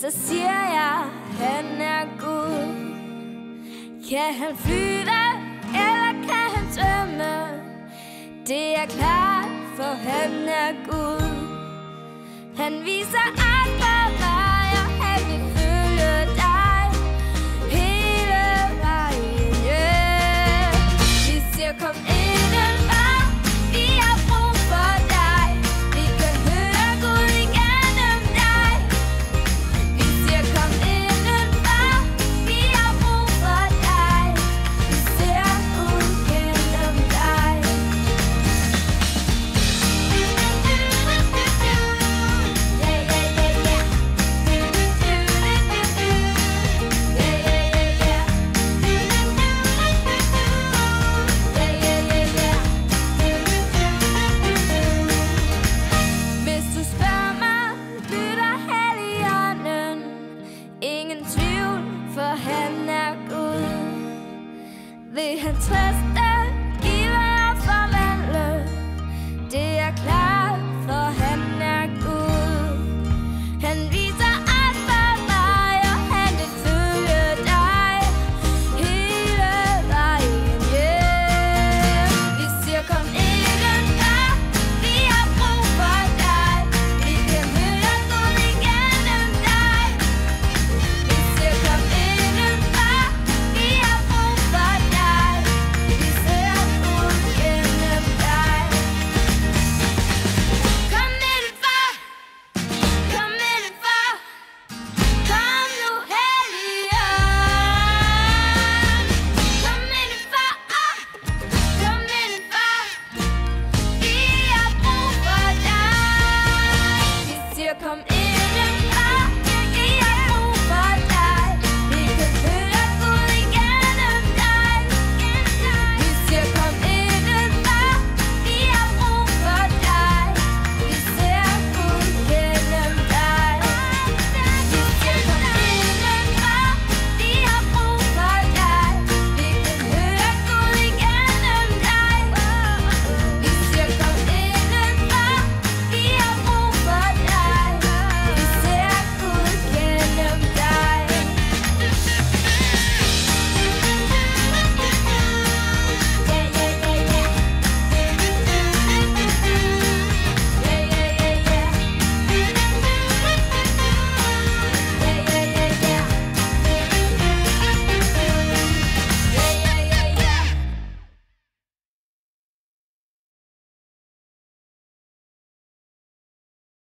Så siger jeg, han er Gud Kan han flyve, eller kan han tømme? Det er klart, for han er Gud Han viser andre veje, og han vil følge dig Hele vejen, yeah. Vi siger, kom and trust that.